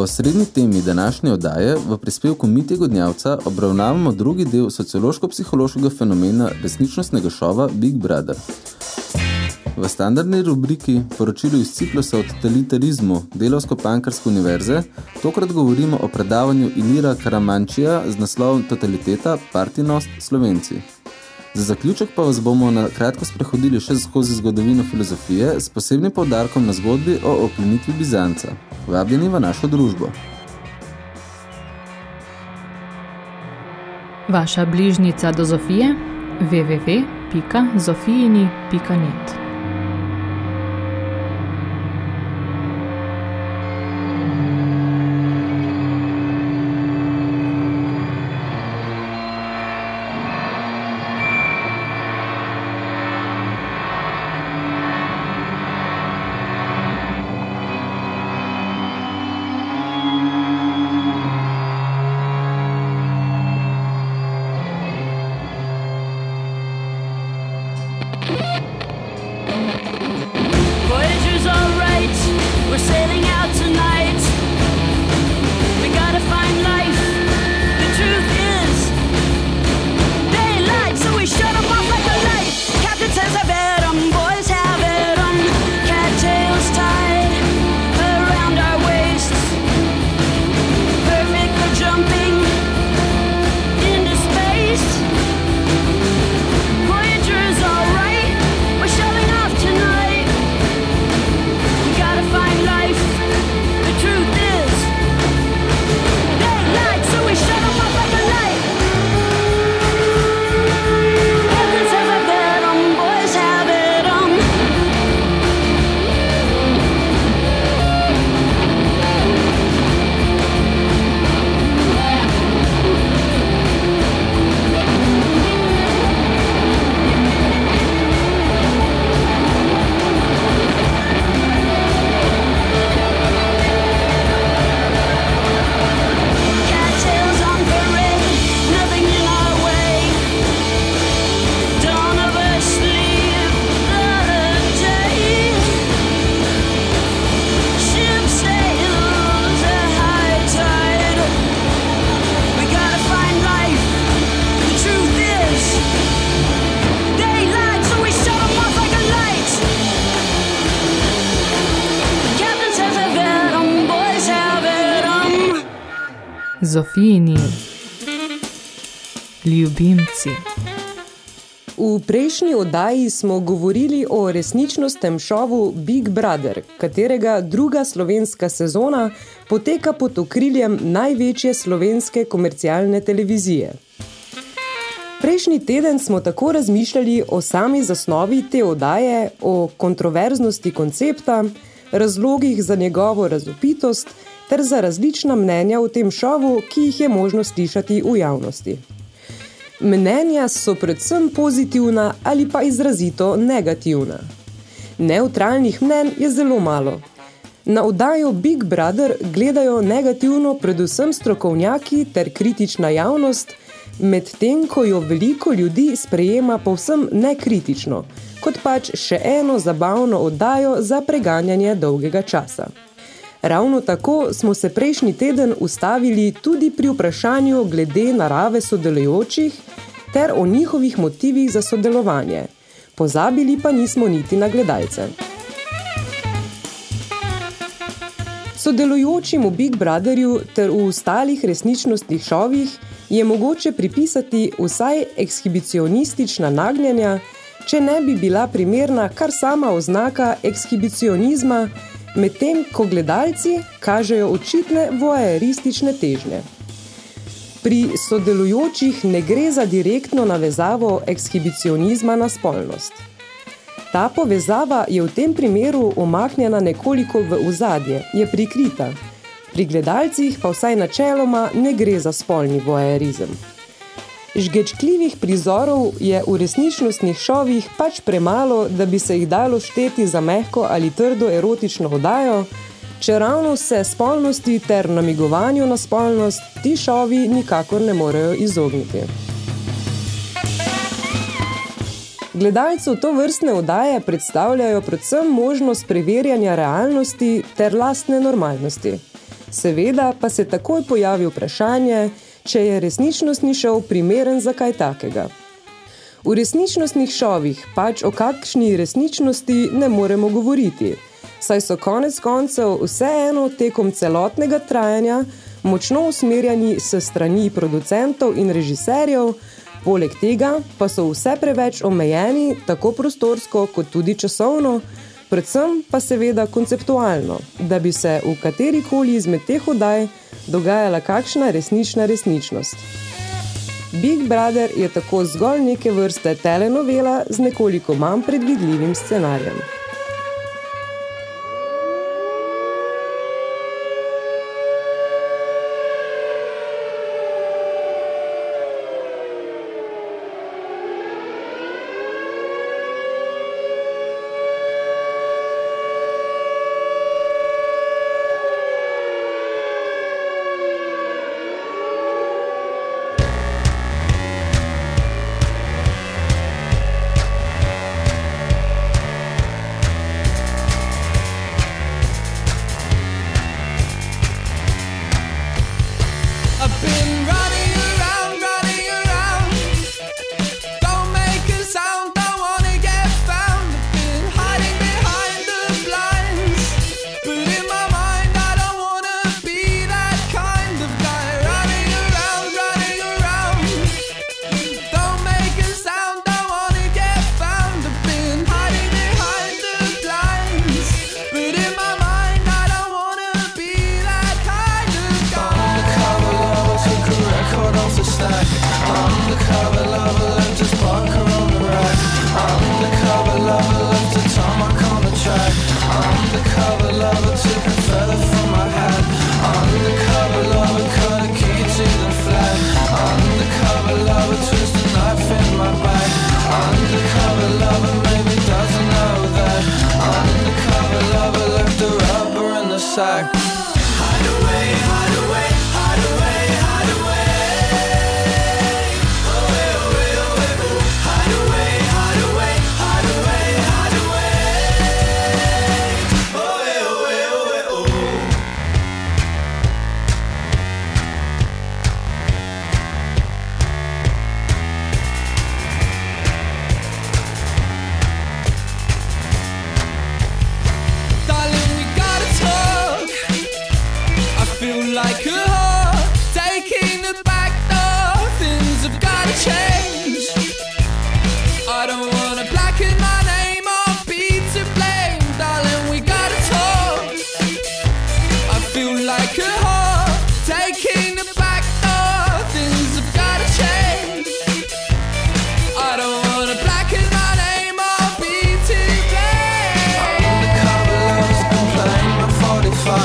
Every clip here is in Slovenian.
V osrednji temi današnje oddaje v prispevku Mitje Godnjavca obravnavamo drugi del sociološko-psihološkega fenomena resničnostnega šova Big Brother. V standardni rubriki poročilu iz ciklusa o totalitarizmu Delovsko-Pankarske univerze tokrat govorimo o predavanju Ilira Karamančija z naslovom Totaliteta, partinost, Slovenci. Za zaključek pa vas bomo na kratko sprehodili še skozi zgodovino filozofije s posebnim poudarkom na zgodbi o oplenitvi Bizanca. Vabljeni v našo družbo. Vaša bližnica do Zofije www.zofijini.net Zofijini ljubimci. V prejšnji oddaji smo govorili o resničnostnem šovu Big Brother, katerega druga slovenska sezona poteka pod okriljem največje slovenske komercialne televizije. Prejšnji teden smo tako razmišljali o sami zasnovi te oddaje, o kontroverznosti koncepta, razlogih za njegovo razopitost ter za različna mnenja o tem šovu, ki jih je možno slišati v javnosti. Mnenja so predvsem pozitivna ali pa izrazito negativna. Neutralnih mnen je zelo malo. Na oddajo Big Brother gledajo negativno predvsem strokovnjaki ter kritična javnost, medtem ko jo veliko ljudi sprejema povsem nekritično, kot pač še eno zabavno oddajo za preganjanje dolgega časa. Ravno tako smo se prejšnji teden ustavili tudi pri vprašanju glede narave sodelujočih ter o njihovih motivih za sodelovanje. Pozabili pa nismo niti na gledalce. Sodelujočim v Big Brotherju ter v ostalih resničnostnih šovih je mogoče pripisati vsaj ekshibicionistična nagnjanja, če ne bi bila primerna kar sama oznaka ekshibicionizma, medtem ko gledalci kažejo očitne voajeristične težnje. Pri sodelujočih ne gre za direktno navezavo ekshibicionizma na spolnost. Ta povezava je v tem primeru omaknjena nekoliko v ozadje, je prikrita. Pri gledalcih pa vsaj načeloma ne gre za spolni voajerizem. Žgečkljivih prizorov je v resničnostnih šovih pač premalo, da bi se jih dalo šteti za mehko ali trdo erotično oddajo, čeravno se spolnosti ter namigovanju na spolnost ti šovi nikakor ne morejo izogniti. Gledalcu to vrstne oddaje predstavljajo predvsem možnost preverjanja realnosti ter lastne normalnosti. Seveda pa se takoj pojavi vprašanje, če je resničnostni šov primeren za kaj takega. V resničnostnih šovih pač o kakšni resničnosti ne moremo govoriti, saj so konec koncev vseeno tekom celotnega trajanja močno usmerjani s strani producentov in režiserjev, poleg tega pa so vse preveč omejeni tako prostorsko kot tudi časovno, predvsem pa seveda konceptualno, da bi se v katerikoli izmed teh oddaj dogajala kakšna resnična resničnost. Big Brother je tako zgolj neke vrste telenovela z nekoliko manj predvidljivim scenarijem.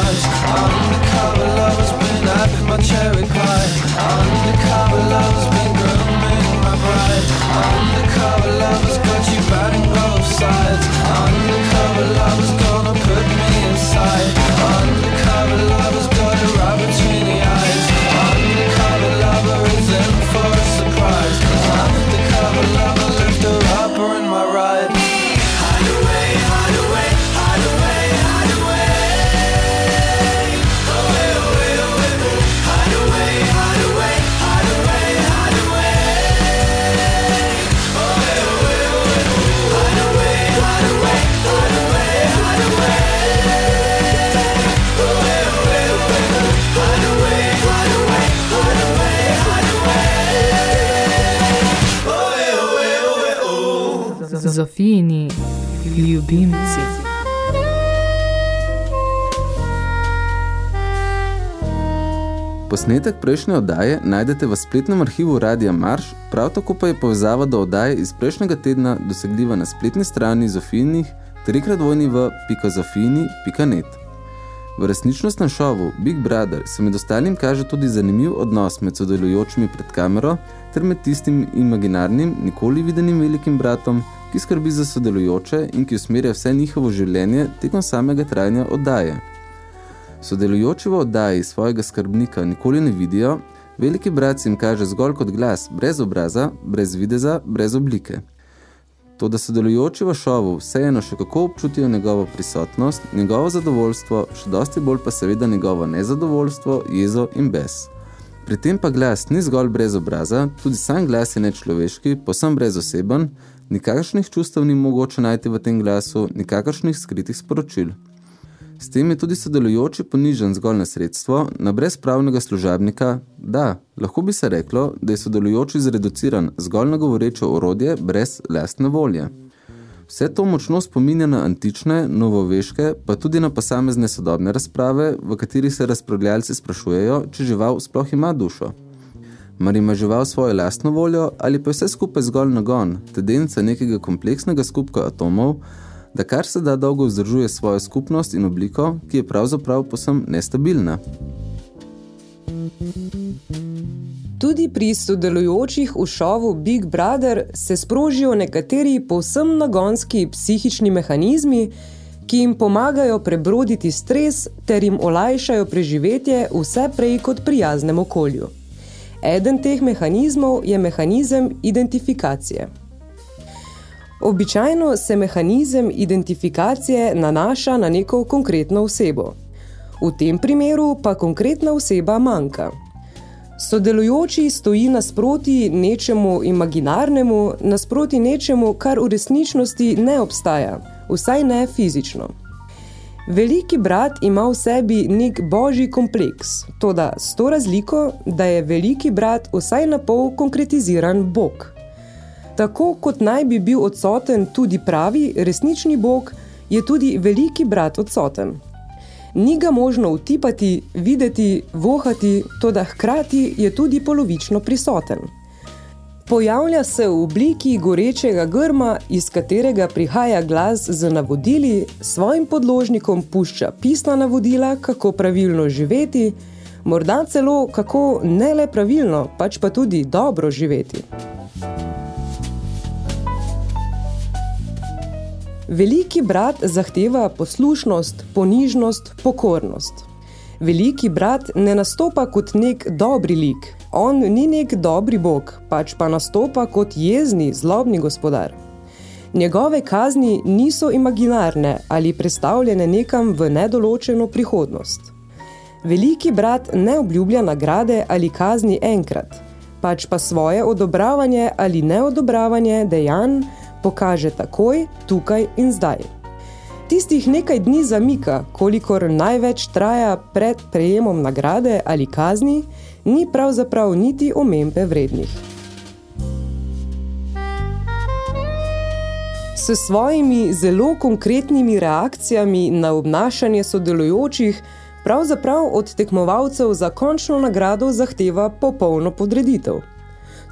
touch. Posnetek prejšnje oddaje najdete v spletnem arhivu Radija Marš, prav tako pa je povezava do oddaje iz prejšnjega tedna dosegljiva na spletni strani Zofijinih www.zofijini.net. V resničnostnem šovu Big Brother se med ostalim kaže tudi zanimiv odnos med sodelujočimi pred kamero ter med tistim imaginarnim, nikoli videnim velikim bratom, ki skrbi za sodelujoče in ki usmerja vse njihovo življenje tekom samega trajanja oddaje – Sodelujoči v oddaji svojega skrbnika nikoli ne vidijo, veliki brat jim kaže zgolj kot glas, brez obraza, brez videza, brez oblike. To, da sodelujoči v šovu vseeno še kako občutijo njegovo prisotnost, njegovo zadovoljstvo, še dosti bolj pa seveda njegovo nezadovoljstvo, jezo in bes. Pri tem pa glas ni zgolj brez obraza, tudi sam glas je nečloveški, posem brezoseben, nikakršnih čustev ni mogoče najti v tem glasu, nikakršnih skritih sporočil. S tem je tudi sodelujoči ponižen zgolj na sredstvo, na brezpravnega služabnika, da, lahko bi se reklo, da je sodelujoči zreduciran zgolj na govoreče orodje brez lastne volje. Vse to močno spominja na antične, novoveške, pa tudi na posamezne sodobne razprave, v katerih se razpravljalci sprašujejo, če žival sploh ima dušo. Mar ima žival svojo lastno voljo ali pa vse skupaj zgolj nagon, tendenca nekega kompleksnega skupka atomov, da kar se da dolgo vzdržuje svojo skupnost in obliko, ki je pravzaprav posem nestabilna. Tudi pri sodelujočih v šovu Big Brother se sprožijo nekateri povsem nagonski psihični mehanizmi, ki jim pomagajo prebroditi stres ter jim olajšajo preživetje vse prej kot prijaznem okolju. Eden teh mehanizmov je mehanizem identifikacije. Običajno se mehanizem identifikacije nanaša na neko konkretno osebo. V tem primeru pa konkretna oseba manjka. Sodelujoči stoji nasproti nečemu imaginarnemu, nasproti nečemu, kar v resničnosti ne obstaja, vsaj ne fizično. Veliki brat ima v sebi nek božji kompleks, toda s to razliko, da je veliki brat vsaj na pol konkretiziran bog. Tako kot naj bi bil odsoten tudi pravi, resnični bog, je tudi veliki brat odsoten. Ni ga možno utipati, videti, vohati, toda hkrati je tudi polovično prisoten. Pojavlja se v obliki gorečega grma, iz katerega prihaja glas z navodili, svojim podložnikom pušča pisna navodila, kako pravilno živeti, morda celo kako ne le pravilno, pač pa tudi dobro živeti. Veliki brat zahteva poslušnost, ponižnost, pokornost. Veliki brat ne nastopa kot nek dobri lik. On ni nek dobri bog, pač pa nastopa kot jezni, zlobni gospodar. Njegove kazni niso imaginarne ali predstavljene nekam v nedoločeno prihodnost. Veliki brat ne obljublja nagrade ali kazni enkrat, pač pa svoje odobravanje ali neodobravanje dejanj pokaže takoj, tukaj in zdaj. Tistih nekaj dni zamika, kolikor največ traja pred prejemom nagrade ali kazni, ni pravzaprav niti omembe vrednih. S svojimi zelo konkretnimi reakcijami na obnašanje sodelujočih pravzaprav od tekmovalcev za končno nagrado zahteva popolno podreditev.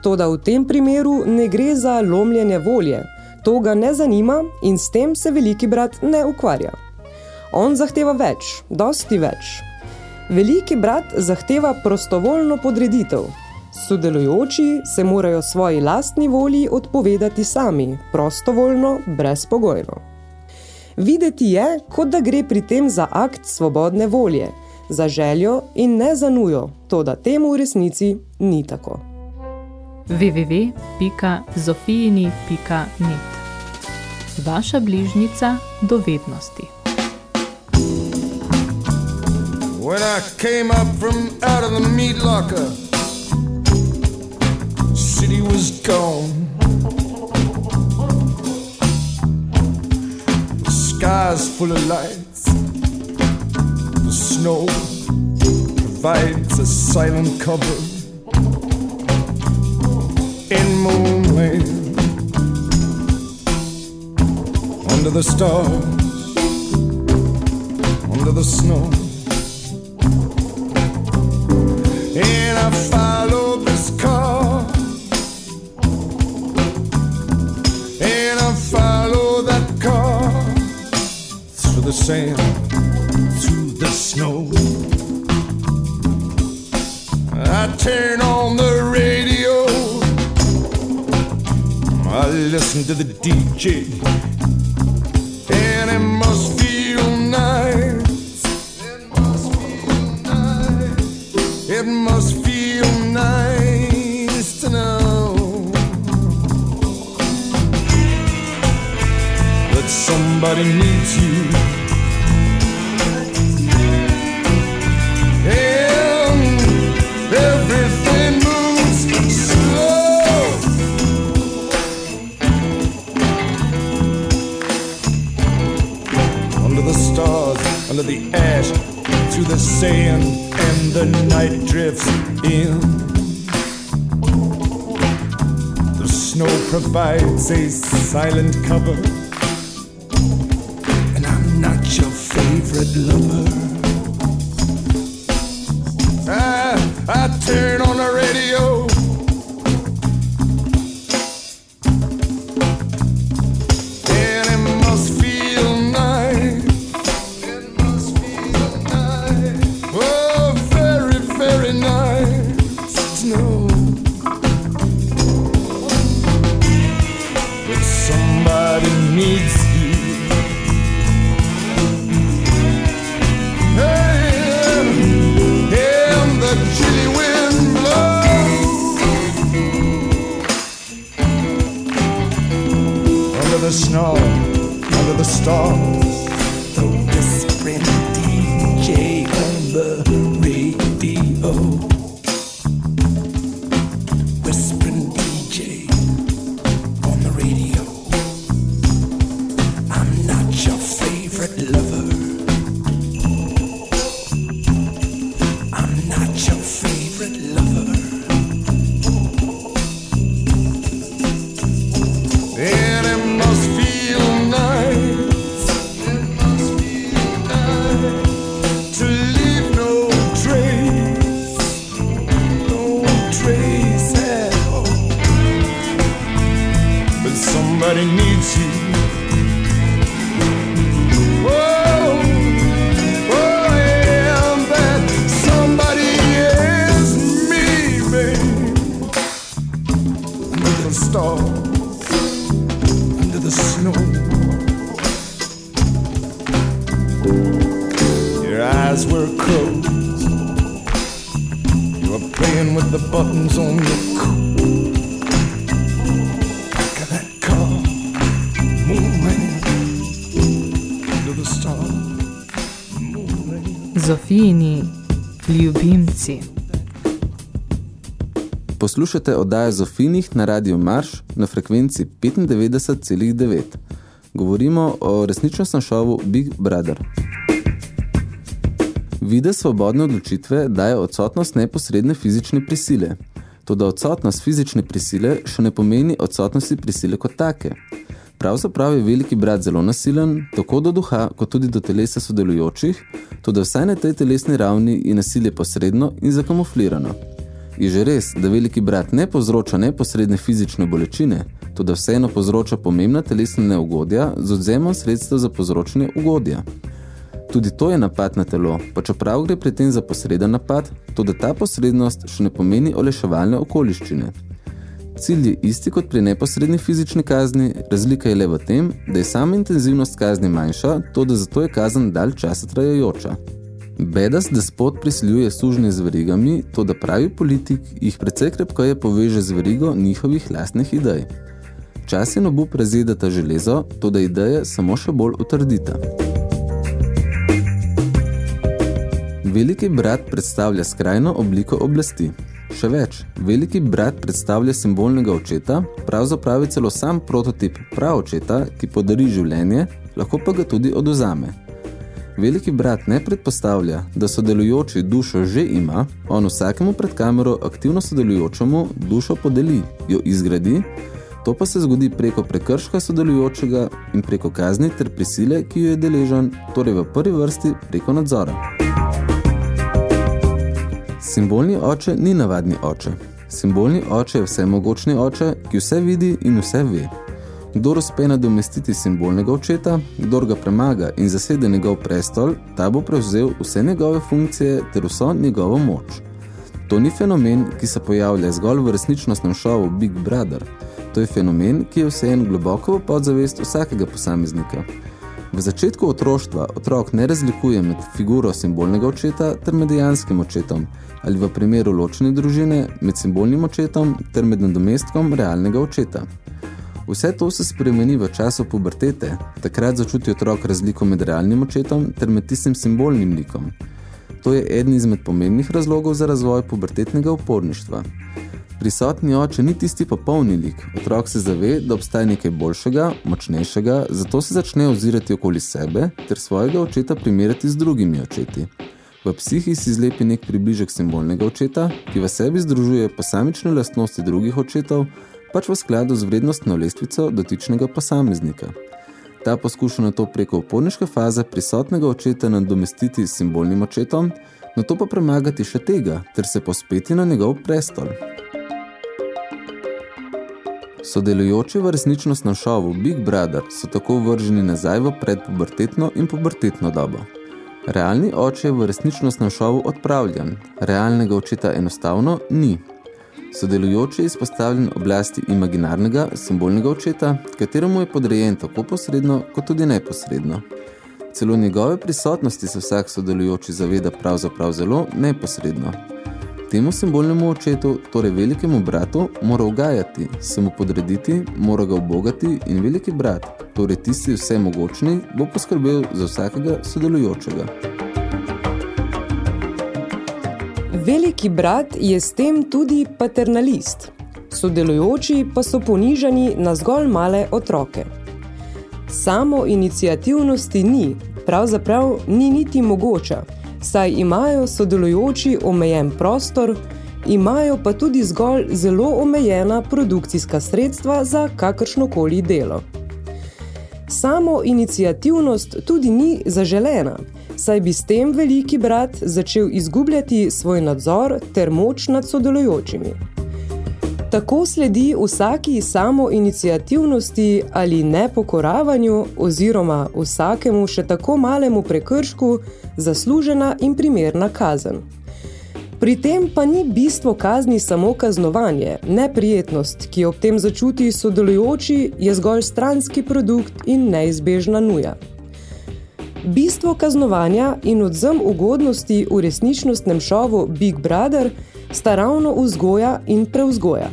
Toda v tem primeru ne gre za lomljenje volje, To ga ne zanima in s tem se veliki brat ne ukvarja. On zahteva več, dosti več. Veliki brat zahteva prostovoljno podreditev. Sodelujoči se morajo svoji lastni volji odpovedati sami, prostovoljno, brezpogojno. Videti je, kot da gre pri tem za akt svobodne volje, za željo in ne za nujo, to da temu v resnici ni tako. www.zofijini.net Vaša bližnica do vednosti. When I came up from out of the meat locker, city was gone. The sky's full of lights. The snow provides a silent cover Moonlight, under the stars, under the snow. And I follow this car, and I followed that car through the sand, through the snow. I turn on the listen to the DJ. Stars, under the ash, through the sand, and the night drifts in. The snow provides a silent cover, and I'm not your favorite lover. I, I turn needs you Poslušate oddajo Zofinih na Radio Marš na frekvenci 95,9. Govorimo o resničnostnem šovu Big Brother. Vide svobodne odločitve daje odsotnost neposredne fizične prisile. Toda odsotnost fizične prisile še ne pomeni odsotnosti prisile kot take. Pravzaprav je veliki brat zelo nasilen, tako do duha, kot tudi do telesa sodelujočih, toda vsaj na tej telesni ravni je nasilje posredno in zakamuflirano. Je že res, da veliki brat ne povzroča neposredne fizične bolečine, tudi vseeno povzroča pomembna telesna neugodja z odzemom sredstev za povzročanje ugodja. Tudi to je napad na telo, pa čeprav gre pri tem za posreden napad, tudi ta posrednost še ne pomeni oleševalne okoliščine. Cilj je isti kot pri neposredni fizični kazni, razlika je le v tem, da je sama intenzivnost kazni manjša, to da zato je kazen dalj časa trajajoča. Bedas despot prisiljuje sužnje z verigami, to da pravi politik jih precej krepkoje poveže z verigo njihovih lastnih idej. Čas in obup razjedata železo, to da ideje samo še bolj utrdita. Veliki brat predstavlja skrajno obliko oblasti. Še več, veliki brat predstavlja simbolnega očeta, pravzaprav je celo sam prototip prav očeta, ki podari življenje, lahko pa ga tudi oduzame. Veliki brat ne predpostavlja, da sodelujoči dušo že ima, on vsakemu pred kamero aktivno sodelujočemu dušo podeli, jo izgradi, to pa se zgodi preko prekrška sodelujočega in preko kazni ter prisile, ki jo je deležen, torej v prvi vrsti preko nadzora. Simbolni oče ni navadni oče. Simbolni oče je vsemogočni oče, ki vse vidi in vse ve. Kdor uspe nadomestiti simbolnega očeta, kdor ga premaga in zasede njegov prestol, ta bo prevzel vse njegove funkcije ter vso njegovo moč. To ni fenomen, ki se pojavlja zgolj v resničnostnem šovu Big Brother. To je fenomen, ki je vsejen globoko v podzavest vsakega posameznika. V začetku otroštva otrok ne razlikuje med figuro simbolnega očeta ter med dejanskim očetom, ali v primeru ločene družine med simbolnim očetom ter med nadomestkom realnega očeta. Vse to se spremeni v času pubertete, takrat začuti otrok razliko med realnim očetom ter med tistim simbolnim likom. To je eden izmed pomembnih razlogov za razvoj pubertetnega uporništva. Prisotni oče ni tisti popolni lik. Otrok se zave, da obstaja nekaj boljšega, močnejšega, zato se začne ozirati okoli sebe ter svojega očeta primerjati z drugimi očeti. V psihi si zlepi nek približek simbolnega očeta, ki v sebi združuje posamične lastnosti drugih očetov, pač v skladu z vrednostno lestvico dotičnega posameznika. Ta poskuša na to preko uporniške faze prisotnega očeta nadomestiti s simbolnim očetom, na to pa premagati še tega, ter se pospeti na njegov prestol. Sodelujoči v resničnostnem šovu Big Brother so tako vrženi nazaj v predpubertetno in pubertetno dobo. Realni oče je v resničnostnem šovu odpravljen, realnega očeta enostavno ni. Sodelujoči je izpostavljen oblasti imaginarnega, simbolnega očeta, kateremu je podrejen tako posredno, kot tudi neposredno. Celo njegove prisotnosti se vsak sodelujoči zaveda pravzaprav zelo neposredno. Temu simbolnemu očetu, torej velikemu bratu, mora ugajati, se mu podrediti, mora ga obogati in veliki brat, torej tisti vsemogočni, bo poskrbel za vsakega sodelujočega. Veliki brat je s tem tudi paternalist. Sodelujoči pa so ponižani na zgolj male otroke. Samo iniciativnosti ni, pravzaprav ni niti mogoča, saj imajo sodelujoči omejen prostor, imajo pa tudi zgolj zelo omejena produkcijska sredstva za kakršnokoli delo. Samo iniciativnost tudi ni zaželena, saj bi s tem veliki brat začel izgubljati svoj nadzor ter moč nad sodelujočimi. Tako sledi vsaki samo iniciativnosti ali nepokoravanju oziroma vsakemu še tako malemu prekršku zaslužena in primerna kazen. Pri tem pa ni bistvo kazni samo kaznovanje, neprijetnost, ki ob tem začuti sodelujoči, je zgolj stranski produkt in neizbežna nuja. Bistvo kaznovanja in odzem ugodnosti v resničnostnem šovu Big Brother sta ravno vzgoja in preuzgoja.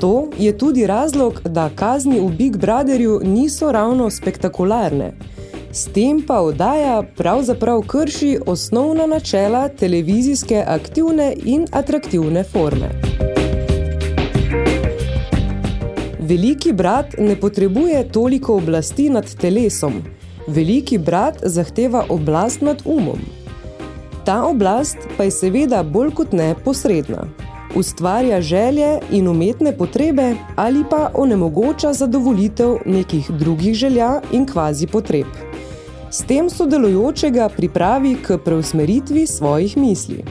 To je tudi razlog, da kazni v Big Brotherju niso ravno spektakularne. S tem pa oddaja pravzaprav krši osnovna načela televizijske aktivne in atraktivne forme. Veliki brat ne potrebuje toliko oblasti nad telesom. Veliki brat zahteva oblast nad umom. Ta oblast pa je seveda bolj kot ne posredna. Ustvarja želje in umetne potrebe ali pa onemogoča zadovolitev nekih drugih želja in kvazi potreb. S tem sodelujočega pripravi k preusmeritvi svojih misli.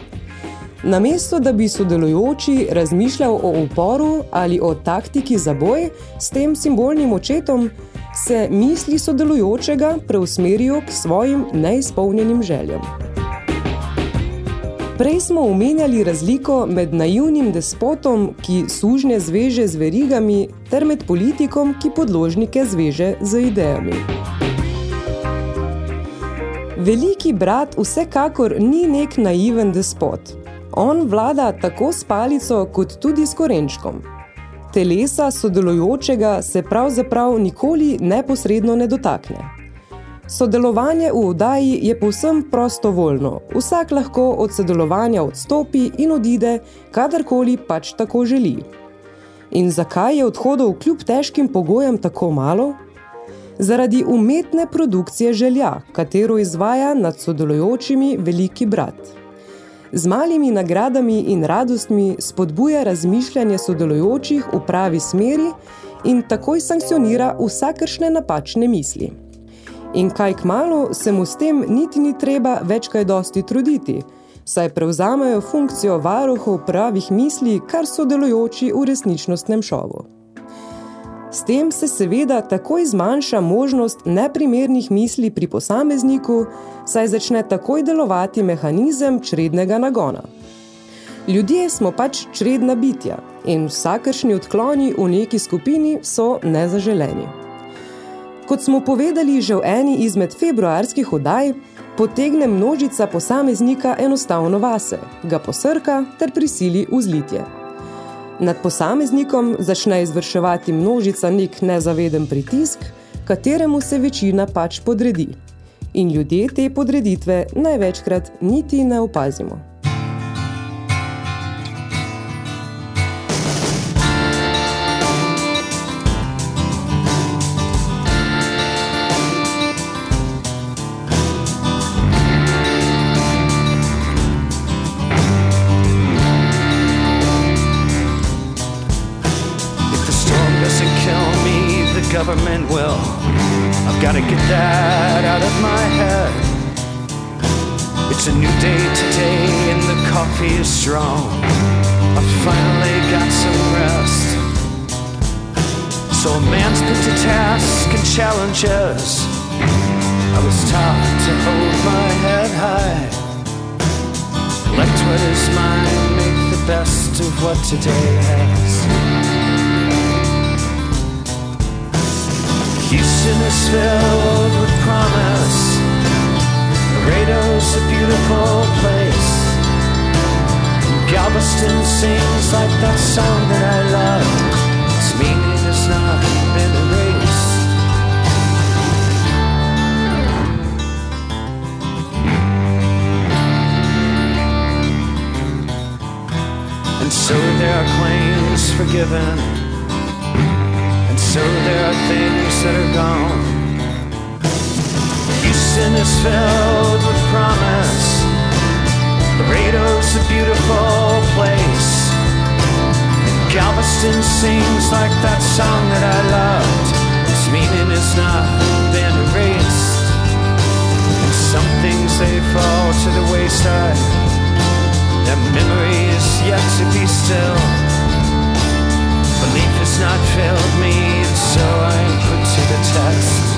Namesto, da bi sodelujoči razmišljal o uporu ali o taktiki za boj s tem simbolnim očetom, se misli sodelujočega preusmerijo k svojim neizpolnjenim željam. Prej smo omenjali razliko med naivnim despotom, ki sužnje zveže z verigami, ter med politikom, ki podložnike zveže z idejami. Veliki brat vsekakor ni nek naiven despot. On vlada tako s palico, kot tudi s korenčkom. Telesa sodelujočega se pravzaprav nikoli neposredno ne dotakne. Sodelovanje v oddaji je povsem prostovoljno. Vsak lahko od sodelovanja odstopi in odide, kadarkoli pač tako želi. In zakaj je odhodov kljub težkim pogojem tako malo? Zaradi umetne produkcije želja, katero izvaja nad sodelujočimi veliki brat. Z malimi nagradami in radostmi spodbuja razmišljanje sodelujočih v pravi smeri in takoj sankcionira vsakršne napačne misli. In kaj kmalu se mu s tem niti ni treba več kaj dosti truditi, saj prevzamejo funkcijo varuhov pravih misli, kar sodelujoči v resničnostnem šovu. S tem se seveda takoj zmanjša možnost neprimernih misli pri posamezniku, saj začne takoj delovati mehanizem črednega nagona. Ljudje smo pač čredna bitja in vsakršni odkloni v neki skupini so nezaželeni. Kot smo povedali že v eni izmed februarskih oddaj, potegne množica posameznika enostavno vase, ga posrka ter prisili v zlitje. Nad posameznikom začne izvrševati množica nek nezaveden pritisk, kateremu se večina pač podredi. In ljudje te podreditve največkrat niti ne opazimo. Man's put to task and challenges. I was taught to hold my head high. Collect what is mine, make the best of what today has. Houston is filled with promise. Laredo's a beautiful place. And Galveston sings like that song that I love. Its meaning so there are claims forgiven. And so there are things that are gone. Houston is filled with promise. Laredo's a beautiful place. Galveston sings like that song that I loved. Its meaning has not been erased. And some things they fall to the wayside. That memory is yet to be still. Belief has not failed me, and so I am put to the test.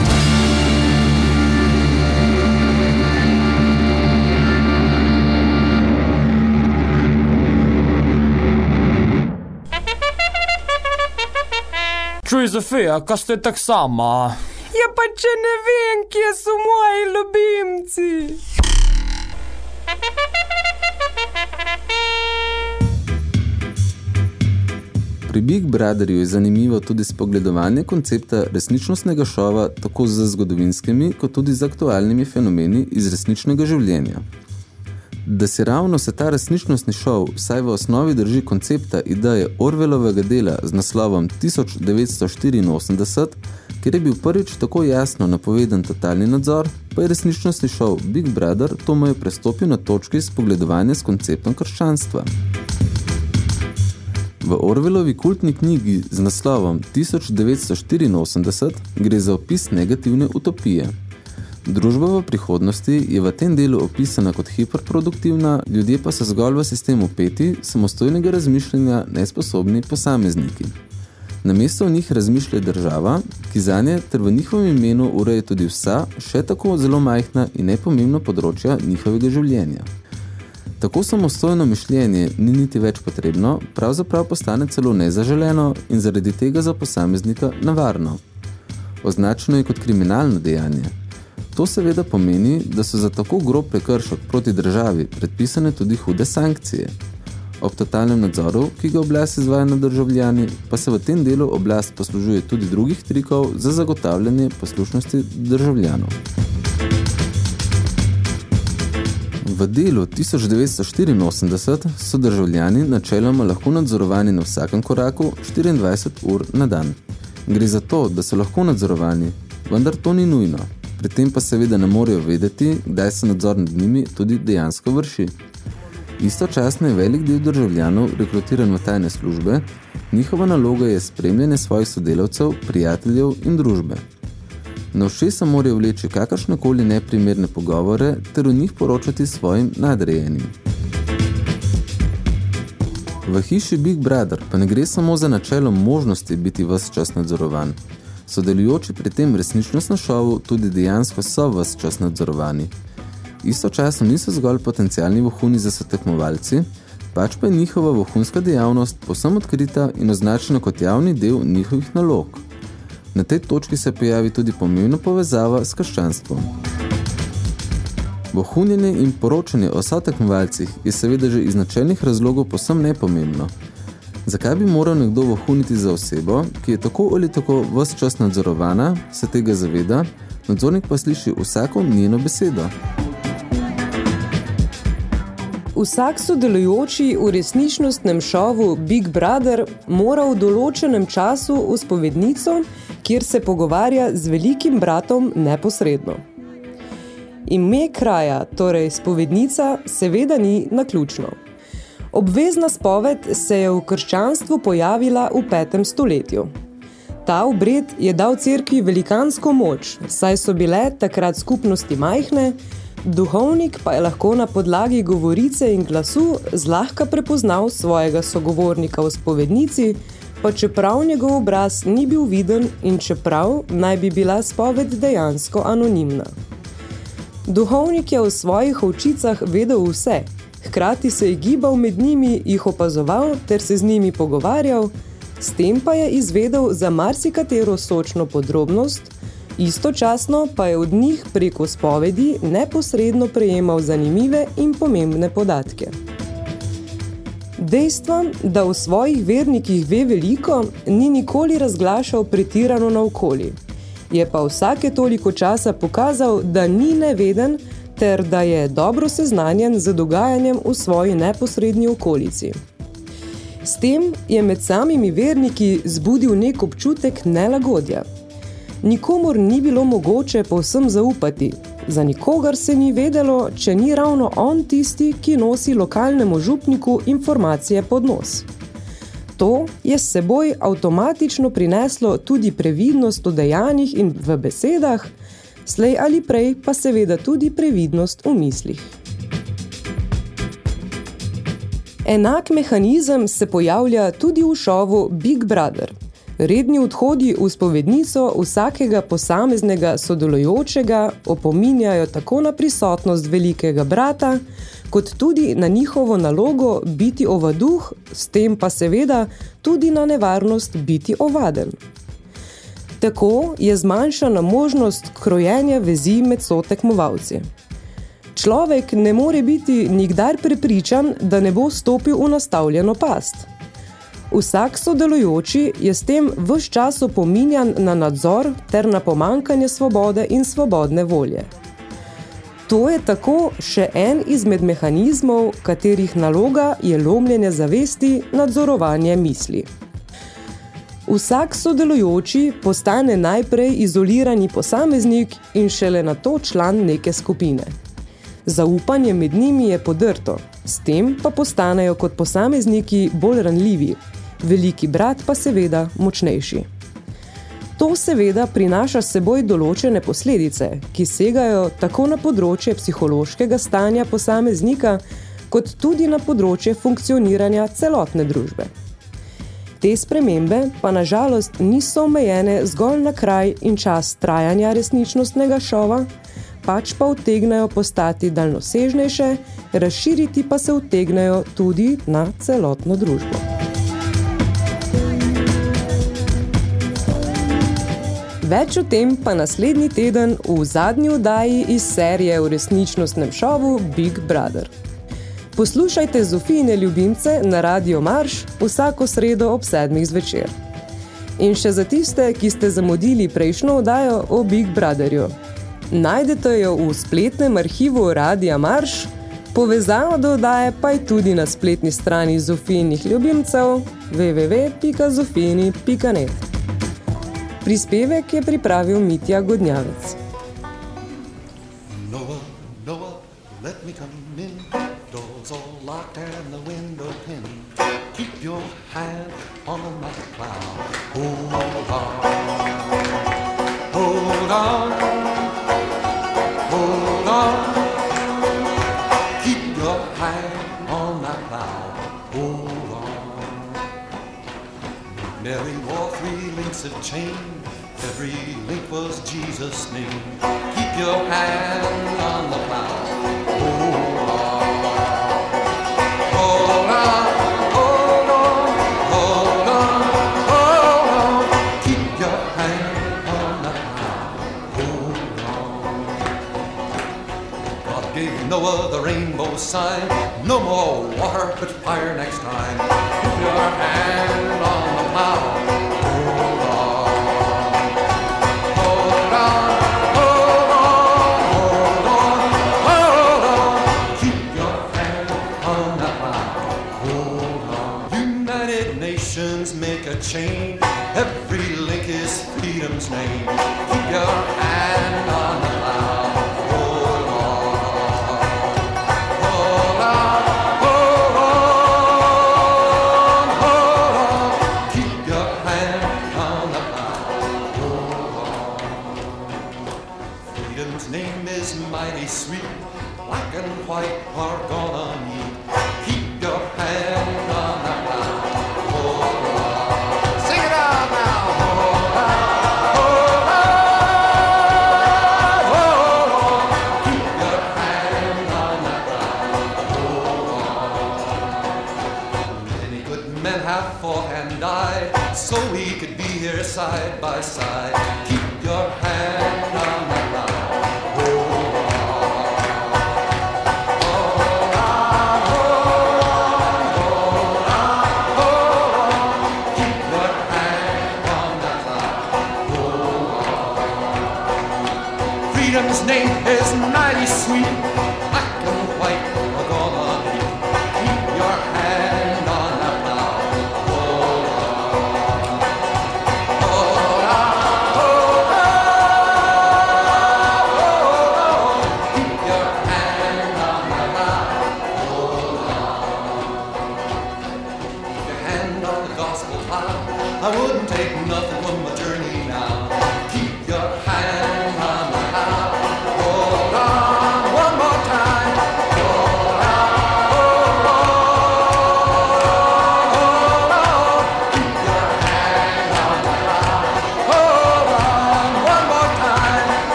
Čuj, Zofija, kaj ste tak sama? Ja, pa če ne vem, kje so moji ljubimci. Pri Big Brotherju je zanimivo tudi spogledovanje koncepta resničnostnega šova tako z zgodovinskimi, kot tudi z aktualnimi fenomeni iz resničnega življenja. Da se ravno se ta resničnostni šov vsaj v osnovi drži koncepta ideje Orvelovega dela z naslovom 1984, kjer je bil prvič tako jasno napovedan totalni nadzor, pa je resničnostni šov Big Brother to mu je prestopil na točki spogledovanja s konceptom krščanstva. V Orvelovi kultni knjigi z naslovom 1984 gre za opis negativne utopije. Družba v prihodnosti je v tem delu opisana kot hiperproduktivna, ljudje pa so zgolj v sistemu peti, samostojnega razmišljanja nesposobni posamezniki. Namesto v njih razmišlja država, ki zanje ter v njihovem imenu ureje tudi vsa, še tako zelo majhna in nepomembna področja njihovega življenja. Tako samostojno mišljenje ni niti več potrebno, pravzaprav postane celo nezaželeno in zaradi tega za posameznika navarno. Označeno je kot kriminalno dejanje. To seveda pomeni, da so za tako grob prekršek proti državi predpisane tudi hude sankcije. Ob totalnem nadzoru, ki ga oblast izvaja na državljani, pa se v tem delu oblast poslužuje tudi drugih trikov za zagotavljanje poslušnosti državljanov. V delu 1984 so državljani načeloma lahko nadzorovani na vsakem koraku 24 ur na dan. Gre za to, da so lahko nadzorovani, vendar to ni nujno. Pri tem pa seveda ne morejo vedeti, kdaj se nadzor nad njimi tudi dejansko vrši. Istočasno je velik del državljanov rekrutiran v tajne službe, njihova naloga je spremljanje svojih sodelavcev, prijateljev in družbe. Na všesa morajo vleči kakršnekoli neprimerne pogovore ter o njih poročati svojim nadrejenim. V hiši Big Brother pa ne gre samo za načelo možnosti biti ves čas nadzorovan. Sodelujoči pri tem resničnost na šovu tudi dejansko so ves čas nadzorovani. Istočasno niso zgolj potencialni vohuni za sotekmovalci, pač pa je njihova vohunska dejavnost posem odkrita in označena kot javni del njihovih nalog. Na tej točki se pojavi tudi pomembna povezava s krščanstvom. Vohunjenje in poročanje o sotekmovalcih je seveda že iz načelnih razlogov posem nepomembno. Zakaj bi moral nekdo vohuniti za osebo, ki je tako ali tako ves čas nadzorovana, se tega zaveda, nadzornik pa sliši vsako njeno besedo? Vsak sodelujoči v resničnostnem šovu Big Brother mora v določenem času v spovednico, kjer se pogovarja z velikim bratom neposredno. Ime kraja, torej spovednica, seveda ni naključno. Obvezna spoved se je v krščanstvu pojavila v petem stoletju. Ta obred je dal cerkvi velikansko moč, saj so bile takrat skupnosti majhne, duhovnik pa je lahko na podlagi govorice in glasu zlahka prepoznal svojega sogovornika v spovednici, pa čeprav njegov obraz ni bil viden in čeprav naj bi bila spoved dejansko anonimna. Duhovnik je v svojih ovčicah vedel vse, hkrati se je gibal med njimi, jih opazoval ter se z njimi pogovarjal, s tem pa je izvedel za marsikatero sočno podrobnost, istočasno pa je od njih preko spovedi neposredno prejemal zanimive in pomembne podatke. Dejstva, da v svojih vernikih ve veliko, ni nikoli razglašal pretirano naokoli. Je pa vsake toliko časa pokazal, da ni neveden ter da je dobro seznanjen z dogajanjem v svoji neposrednji okolici. S tem je med samimi verniki zbudil nek občutek nelagodja. Nikomor ni bilo mogoče povsem zaupati, za nikogar se ni vedelo, če ni ravno on tisti, ki nosi lokalnemu župniku informacije pod nos. To je s seboj avtomatično prineslo tudi previdnost v dejanjih in v besedah, slej ali prej pa seveda tudi previdnost v mislih. Enak mehanizem se pojavlja tudi v šovu Big Brother. Redni odhodi v spovednico vsakega posameznega sodelujočega opominjajo tako na prisotnost velikega brata, kot tudi na njihovo nalogo biti ovaduh, s tem pa seveda tudi na nevarnost biti ovaden. Tako je zmanjšana možnost krojenja vezi med sotekmovalci. Človek ne more biti nikdar prepričan, da ne bo stopil v nastavljeno past. Vsak sodelujoči je s tem vse čas opominjan na nadzor ter na pomankanje svobode in svobodne volje. To je tako še en izmed mehanizmov, katerih naloga je lomljenje zavesti nadzorovanje misli. Vsak sodelujoči postane najprej izolirani posameznik in šele na to član neke skupine. Zaupanje med njimi je podrto, s tem pa postanejo kot posamezniki bolj ranljivi, veliki brat pa seveda močnejši. To seveda prinaša s seboj določene posledice, ki segajo tako na področje psihološkega stanja posameznika, kot tudi na področje funkcioniranja celotne družbe. Te spremembe pa na žalost niso omejene zgolj na kraj in čas trajanja resničnostnega šova, pač pa utegnejo postati daljnosežnejše, razširiti pa se utegnejo tudi na celotno družbo. Več o tem pa naslednji teden v zadnji oddaji iz serije v resničnostnem šovu Big Brother. Poslušajte Zofijine ljubimce na Radio Marš vsako sredo ob sedmih zvečer. In še za tiste, ki ste zamudili prejšnjo oddajo o Big Brotherju. Najdete jo v spletnem arhivu Radia Marš, povezavo do oddaje pa je tudi na spletni strani Zofijinih ljubimcev www.zofijini.net. Prispevek je pripravil Mitja Godnjavec. Noah, Noah, let me come in. Doors all locked and the window pinned. Keep your hand on my plow. Hold on. Hold on. Hold on. Keep your hand on my plow. Hold on. Mary wore three links of chain. Every link was Jesus' name. Keep your hand on the plow. Gave Noah the rainbow sign. No more water, but fire next time. Keep your hand on. The sweet.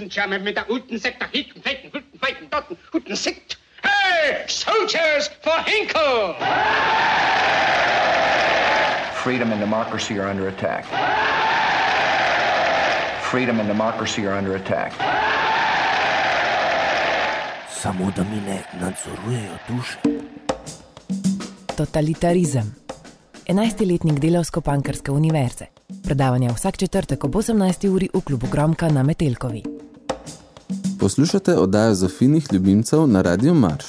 Der Katzenscharme mit der guten Sekt nach hinten, feiten, guten, feiten, dotten, guten Sekt. Hey, Soldiers for Hinkle! Freedom and democracy are under attack. Freedom and democracy are under attack. Samo da mi ne nadzorujejo duše. Totalitarizem. 11. letnik Delavsko-Pankrske univerze. Predavanja vsak četrtek ob 18. uri v klubu Gromka na Metelkovi. Poslušate oddajo Zofinih ljubimcev na Radio Marš.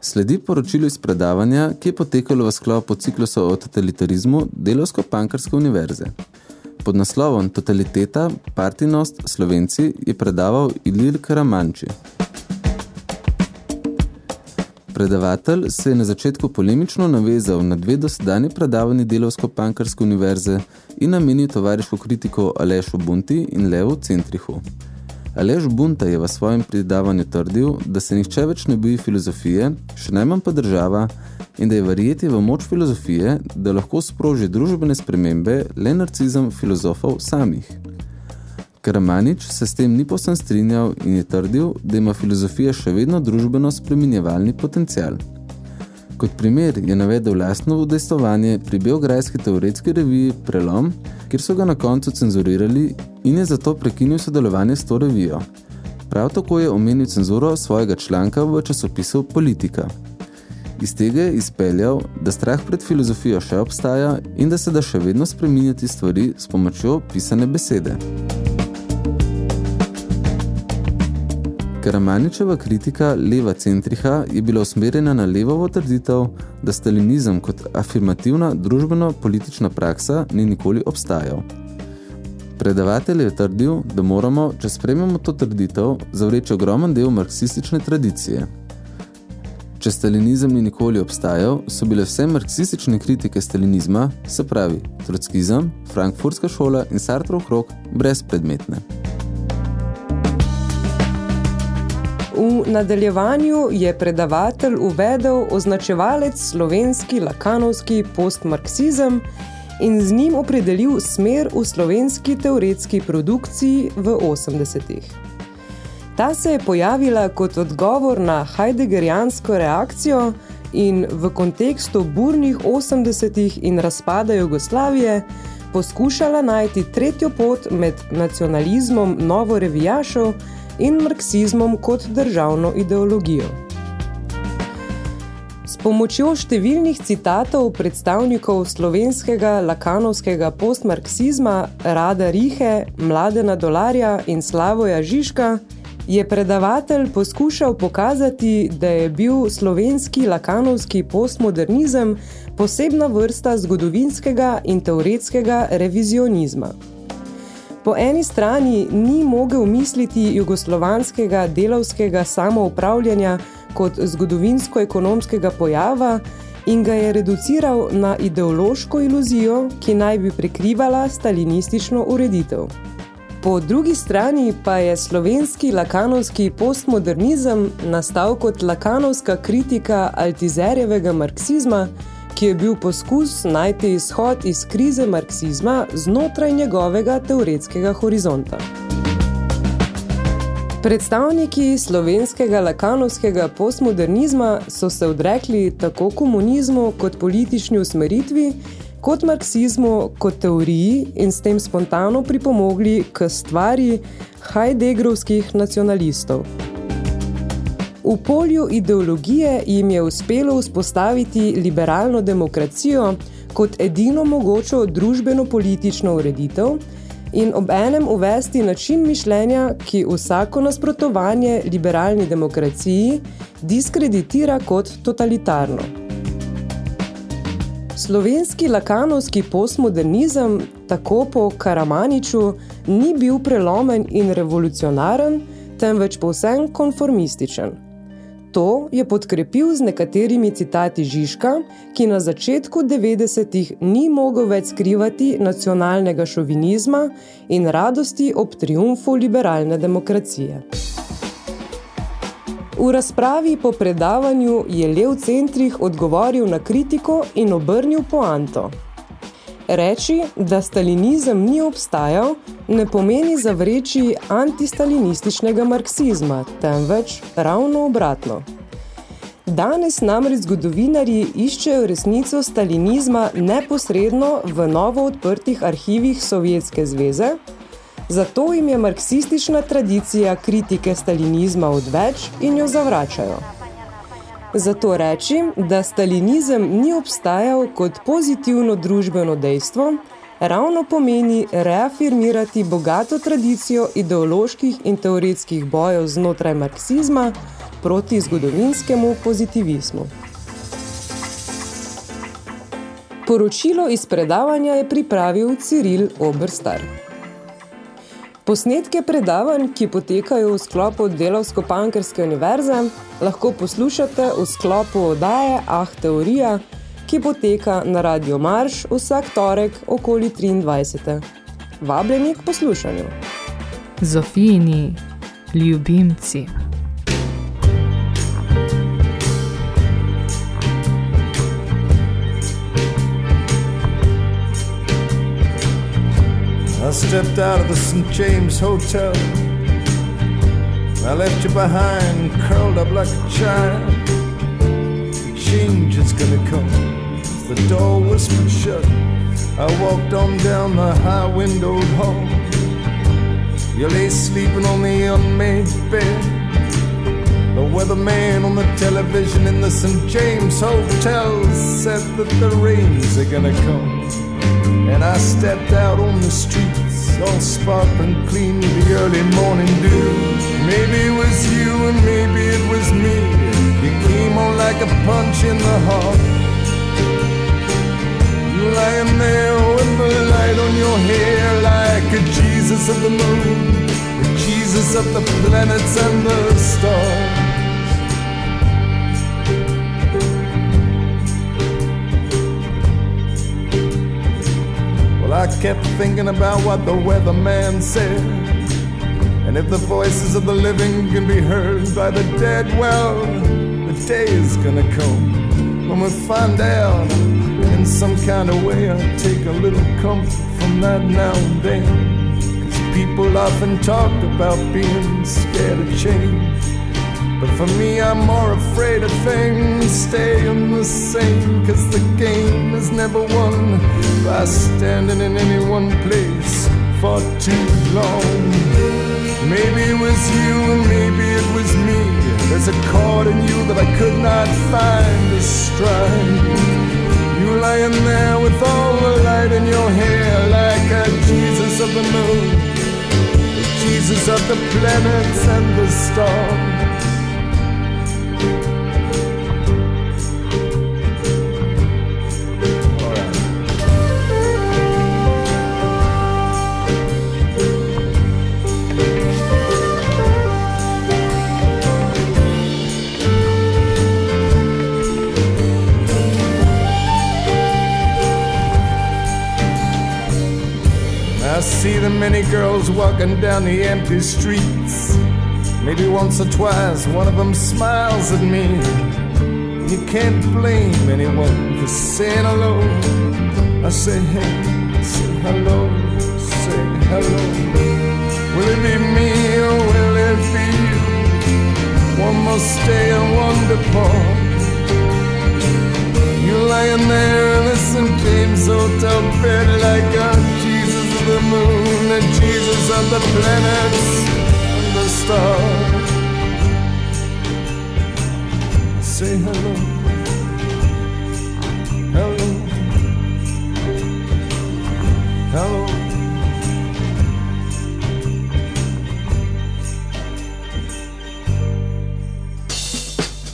Sledi poročilo iz predavanja, ki je potekalo v sklopu ciklusa o totalitarizmu Delovsko-Pankrske univerze. Pod naslovom Totaliteta, partinost, Slovenci je predaval Ilil Karamanči. Predavatelj se je na začetku polemično navezal na dve dosedanje predavanje Delovsko-Pankrske univerze in namenil tovariško kritiko Alešu Bunti in Levu Centrihu. Aleš Bunta je v svojem predavanju trdil, da se nihče več ne boji filozofije, še najmanj pa država, in da je verjeti v moč filozofije, da lahko sproži družbene spremembe le narcizem filozofov samih. Karamanič se s tem ni posem strinjal in je trdil, da ima filozofija še vedno družbeno spreminjevalni potencial. Kot primer je navedel lastno udejstovanje pri Beograjski teoretski reviji Prelom, kjer so ga na koncu cenzurirali in je zato prekinil sodelovanje s to revijo. Prav tako je omenil cenzuro svojega članka v časopisu Politika. Iz tega je izpeljal, da strah pred filozofijo še obstaja in da se da še vedno spreminjati stvari s pomočjo pisane besede. Karamaničeva kritika Leva centriha je bila usmerjena na levovo trditev, da stalinizem kot afirmativna družbeno-politična praksa ni nikoli obstajal. Predavatelj je trdil, da moramo, če sprememo to trditev, zavreči ogromen del marksistične tradicije. Če stalinizem ni nikoli obstajal, so bile vse marksistične kritike stalinizma, se pravi trockizem, frankfurtska šola in Sartrov krok, brezpredmetne. V nadaljevanju je predavatelj uvedel označevalec slovenski lakanovski postmarksizem in z njim opredelil smer v slovenski teoretski produkciji v 80-ih. Ta se je pojavila kot odgovor na heideggerijansko reakcijo in v kontekstu burnih 80-ih in razpada Jugoslavije poskušala najti tretjo pot med nacionalizmom novorevijašov in marksizmom kot državno ideologijo. S pomočjo številnih citatov predstavnikov slovenskega lakanovskega postmarksizma Rada Rihe, Mladena Dolarja in Slavoja Žižka je predavatelj poskušal pokazati, da je bil slovenski lakanovski postmodernizem posebna vrsta zgodovinskega in teoretskega revizionizma. Po eni strani ni mogel misliti jugoslovanskega delavskega samoupravljanja kot zgodovinsko-ekonomskega pojava in ga je reduciral na ideološko iluzijo, ki naj bi prikrivala stalinistično ureditev. Po drugi strani pa je slovenski lakanovski postmodernizem nastal kot lakanovska kritika altizerjevega marksizma, ki je bil poskus najti izhod iz krize marksizma znotraj njegovega teoretskega horizonta. Predstavniki slovenskega lakanovskega postmodernizma so se odrekli tako komunizmu kot politični usmeritvi, kot marksizmu, kot teoriji in s tem spontano pripomogli k stvari Heideggerovskih nacionalistov. V polju ideologije jim je uspelo vzpostaviti liberalno demokracijo kot edino mogočo družbeno-politično ureditev in ob enem uvesti način mišljenja, ki vsako nasprotovanje liberalni demokraciji diskreditira kot totalitarno. Slovenski lakanovski postmodernizem, tako po Karamaniču, ni bil prelomen in revolucionaren, temveč povsem konformističen. To je podkrepil z nekaterimi citati Žižka, ki na začetku 90-ih ni mogel več skrivati nacionalnega šovinizma in radosti ob triumfu liberalne demokracije. V razpravi po predavanju je Lev Centrih odgovoril na kritiko in obrnil poanto. Reči, da stalinizem ni obstajal, ne pomeni zavreči antistalinističnega marksizma, temveč ravno obratno. Danes namreč zgodovinarji iščejo resnico stalinizma neposredno v novo odprtih arhivih Sovjetske zveze, zato jim je marksistična tradicija kritike stalinizma odveč in jo zavračajo. Zato reči, da stalinizem ni obstajal kot pozitivno družbeno dejstvo, ravno pomeni reafirmirati bogato tradicijo ideoloških in teoretskih bojev znotraj marksizma proti zgodovinskemu pozitivizmu. Poročilo iz predavanja je pripravil Cyril Oberstar. Posnetke predavanj, ki potekajo v sklopu Delavsko-Pankerske univerze, lahko poslušate v sklopu oddaje Ah teorija, ki poteka na Radio Marš vsak torek okoli 23. Vabljeni k poslušanju. Zofijini ljubimci. I stepped out of the St. James Hotel. I left you behind, curled up like a child. Change is gonna come. The door whispered shut. I walked on down the high windowed hall. You lay sleeping on the unmade bed. The weatherman on the television in the St. James Hotel said that the rains are gonna come. And I stepped out on the streets, all sparkling clean the early morning dew. Maybe it was you and maybe it was me. You came on like a punch in the heart. You lying there with the light on your hair like a Jesus of the moon, a Jesus of the planets and the stars. Well, I kept thinking about what the weatherman said. And if the voices of the living can be heard by the dead, well, the day is gonna come when we find out in some kind of way I take a little comfort from that now and then. Cause people often talk about being scared of change. But for me, I'm more afraid of things staying the same. Cause the game is never won by standing in any one place for too long. Maybe it was you and maybe it was me. There's a chord in you that I could not find to strike. You lying there with all the light in your hair, like a Jesus of the moon, the Jesus of the planets and the stars. The many girls walking down the empty streets. Maybe once or twice one of them smiles at me. You can't blame anyone for saying hello. I say hey, say hello, say hello. Will it be me or will it be you? One more stay and one depart. You lying there in the St. James Hotel bed like a the moon and Jesus of the planets and the stars. Say hello, hello, hello.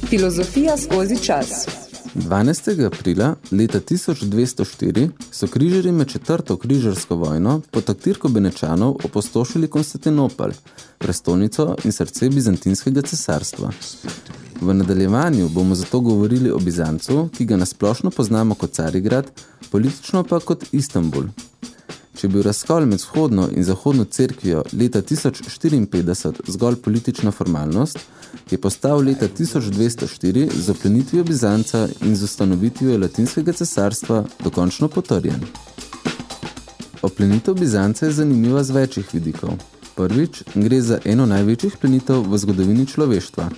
Filozofija skozi čas. 12. aprila leta 1204 so križari med četrto križarsko vojno pod taktirko Benečanov opustošili Konstantinopel, prestolnico in srce Bizantinskega cesarstva. V nadaljevanju bomo zato govorili o Bizancu, ki ga nasplošno poznamo kot Carigrad, politično pa kot Istanbul. Če je bil razkol med vzhodno in zahodno cerkvijo leta 1054 zgolj politična formalnost, je postal leta 1204 z oplenitvijo Bizanca in z ustanovitvijo Latinskega cesarstva dokončno potrjen. Oplenitev Bizanca je zanimiva z večjih vidikov. Prvič, gre za eno največjih plenitev v zgodovini človeštva,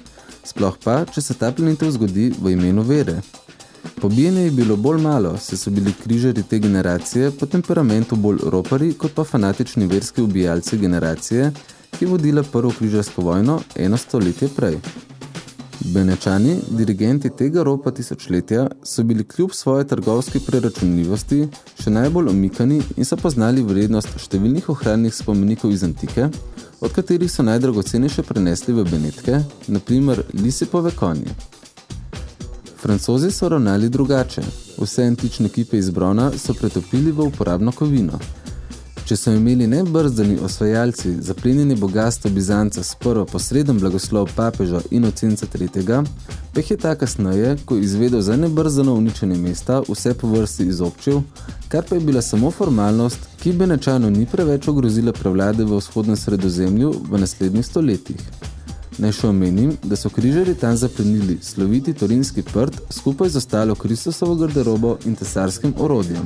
sploh pa, če se ta plenitev zgodi v imenu vere. Pobijene je bilo bolj malo, se so bili križari te generacije po temperamentu bolj ropari kot pa fanatični verski ubijalci generacije, ki je vodila prvo križarsko vojno eno stoletje prej. Benečani, dirigenti tega ropa tisočletja, so bili kljub svoje trgovski preračunljivosti še najbolj omikani in so poznali vrednost številnih ohranjenih spomenikov iz antike, od katerih so najdragocenejše prenesli v Benetke, na primer Lisipove konje. Francozi so ravnali drugače. Vse antične kipe iz brona so pretopili v uporabno kovino. Če so imeli nebrzdani osvajalci zaplenjeni bogatstvo Bizanca s prvo posreden blagoslov papeža Inocenca III., pa jih je ta kasneje, ko izvedel za nebrzdano uničenje mesta, vse po vrsti izobčil, kar pa je bila samo formalnost, ki Benečano ni preveč ogrozila prevlade v vzhodnem sredozemlju v naslednjih stoletjih. Naj še omenim, da so križari tam zaplenili sloviti torinski prt skupaj z ostalo Kristusovo garderobo in tesarskim orodjem.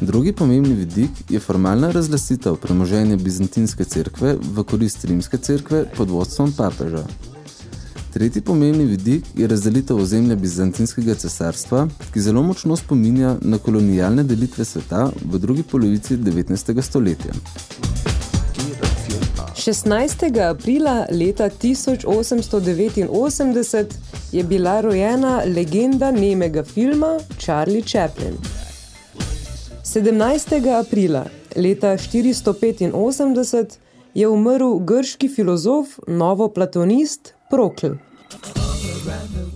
Drugi pomembni vidik je formalna razglasitev premoženja bizantinske cerkve v korist rimske cerkve pod vodstvom papeža. Tretji pomembni vidik je razdelitev ozemlja bizantinskega cesarstva, ki zelo močno spominja na kolonialne delitve sveta v drugi polovici 19. stoletja. 16. aprila leta 1889 je bila rojena legenda nemega filma Charlie Chaplin. 17. aprila leta 485 je umrl grški filozof, novoplatonist Prokl.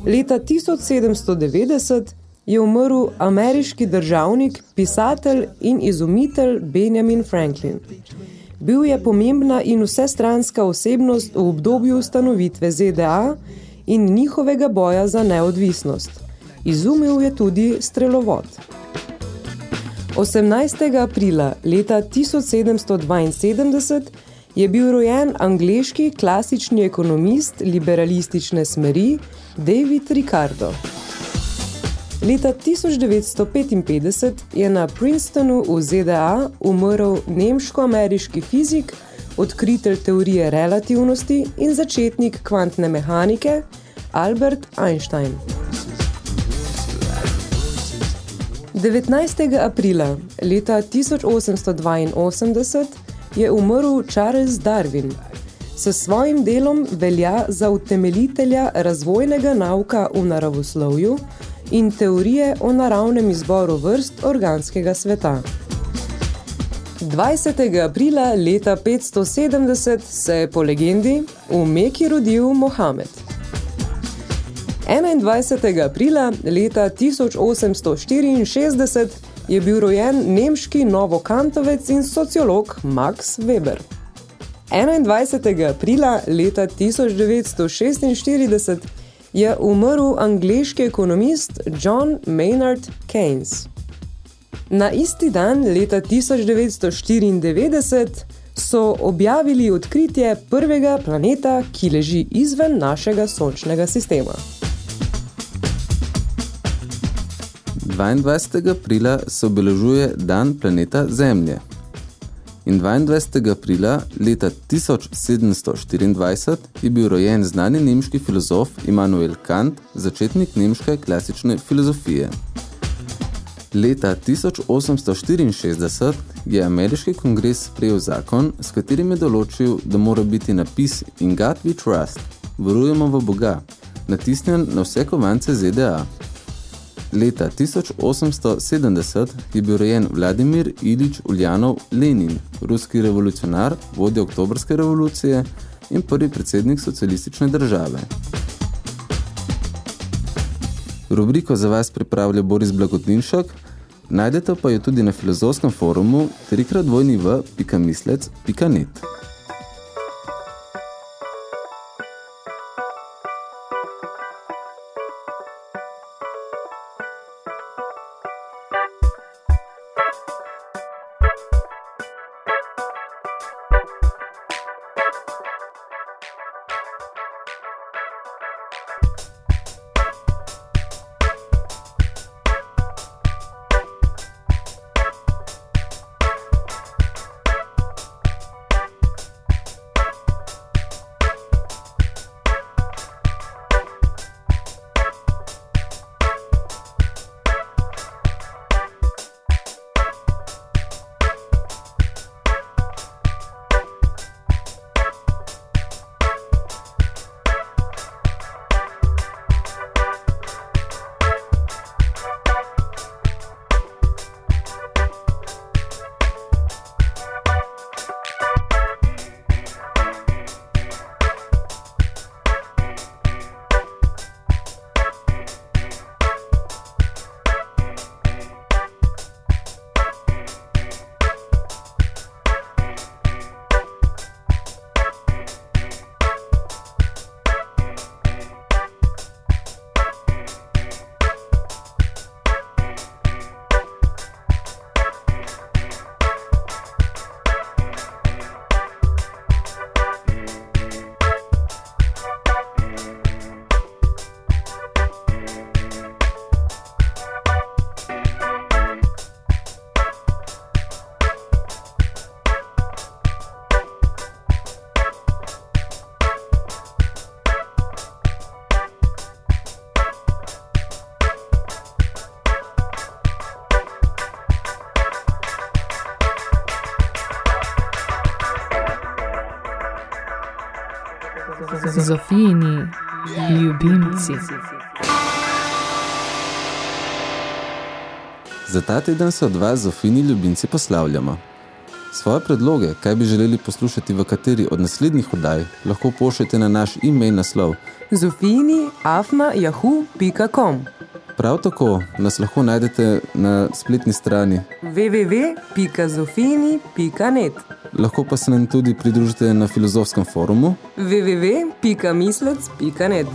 Leta 1790 je umrl ameriški državnik, pisatelj in izumitelj Benjamin Franklin. Bil je pomembna in vsestranska osebnost v obdobju ustanovitve ZDA in njihovega boja za neodvisnost. Izumil je tudi strelovod. 18. aprila leta 1772 je bil rojen angleški klasični ekonomist liberalistične smeri David Ricardo. Leta 1955 je na Princetonu v ZDA umrl nemško-ameriški fizik, odkritelj teorije relativnosti in začetnik kvantne mehanike Albert Einstein. 19. aprila leta 1882 je umrl Charles Darwin. S svojim delom velja za utemeljitelja razvojnega nauka v naravoslovju in teorije o naravnem izboru vrst organskega sveta. 20. aprila leta 570 se je po legendi v Meki rodil Mohamed. 21. aprila leta 1864 je bil rojen nemški novokantovec in sociolog Max Weber. 21. aprila leta 1946 je umrl angleški ekonomist John Maynard Keynes. Na isti dan leta 1994 so objavili odkritje prvega planeta, ki leži izven našega sončnega sistema. 22. aprila se obeležuje dan planeta Zemlje. In 22. aprila leta 1724 je bil rojen znani nemški filozof Immanuel Kant, začetnik nemške klasične filozofije. Leta 1864 je ameriški kongres sprejel zakon, s katerim je določil, da mora biti napis In God we trust, verujemo v Boga, natisnjen na vse kovance ZDA. Leta 1870 je bil rojen Vladimir Ilič Uljanov Lenin, ruski revolucionar, vodja oktobrske revolucije in prvi predsednik socialistične države. Rubriko za vas pripravlja Boris Blagodinšek, najdete pa jo tudi na filozofskem forumu trikratvojni Zofijini ljubimci. Za ta teden se od vas, Zofini ljubimci, poslavljamo. Svoje predloge, kaj bi želeli poslušati v kateri od naslednjih oddaj, lahko pošljete na naš e-mail naslov. Zofini afna yahoo.com Prav tako nas lahko najdete na spletni strani. www.zofini.net Lahko pa se nam tudi pridružite na filozofskem forumu. www.mislec.net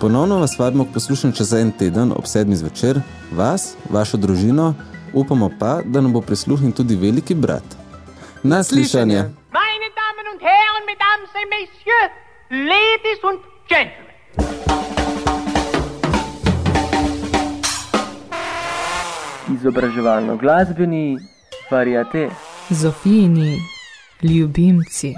Ponovno vas vabimo k poslušanju čez en teden ob sedmi zvečer, vas, vašo družino, upamo pa, da nam bo prisluhnil tudi veliki brat. Na slišanje! Meine Damen und Herren, Mesdames et Messieurs, Ladies und Gentlemen. Izobraževalno glasbeni variate. Zofijini ljubimci.